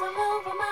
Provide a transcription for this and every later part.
over my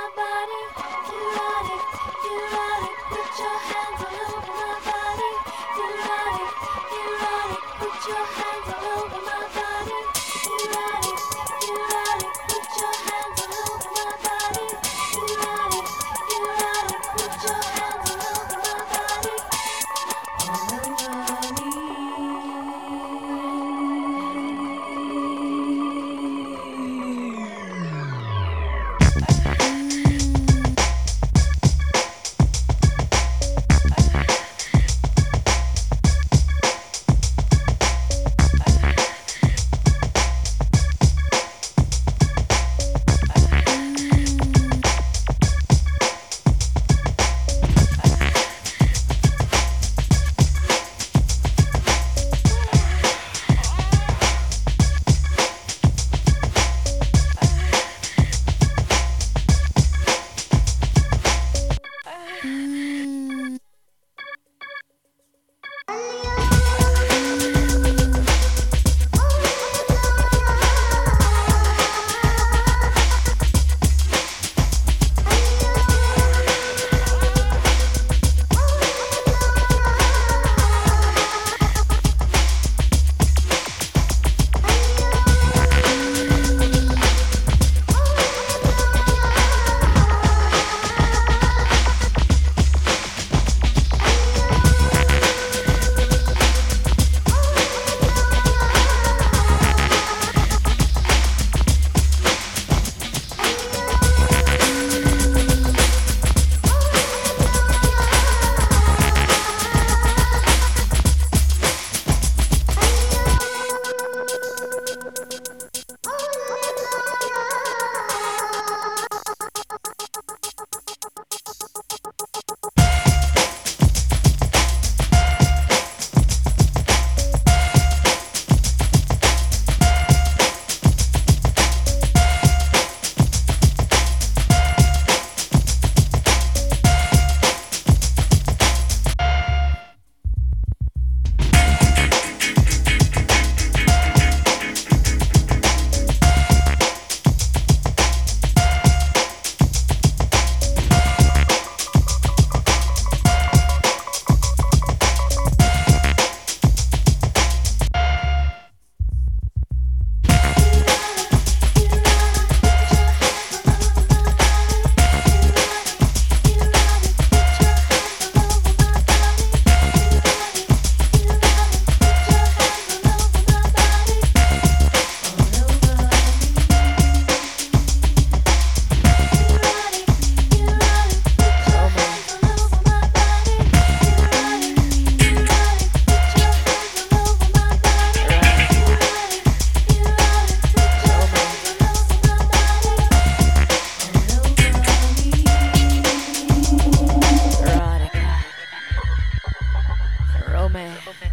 open.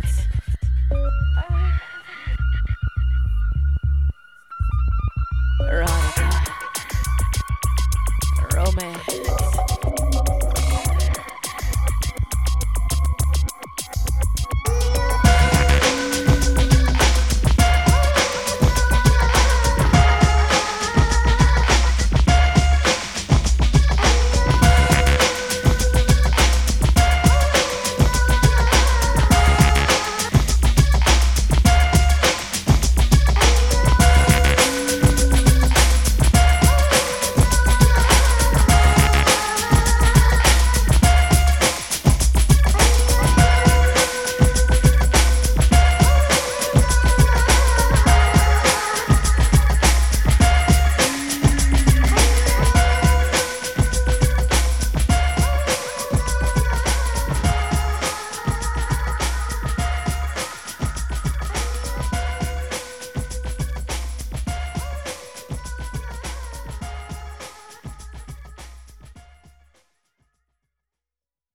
Run. Romance.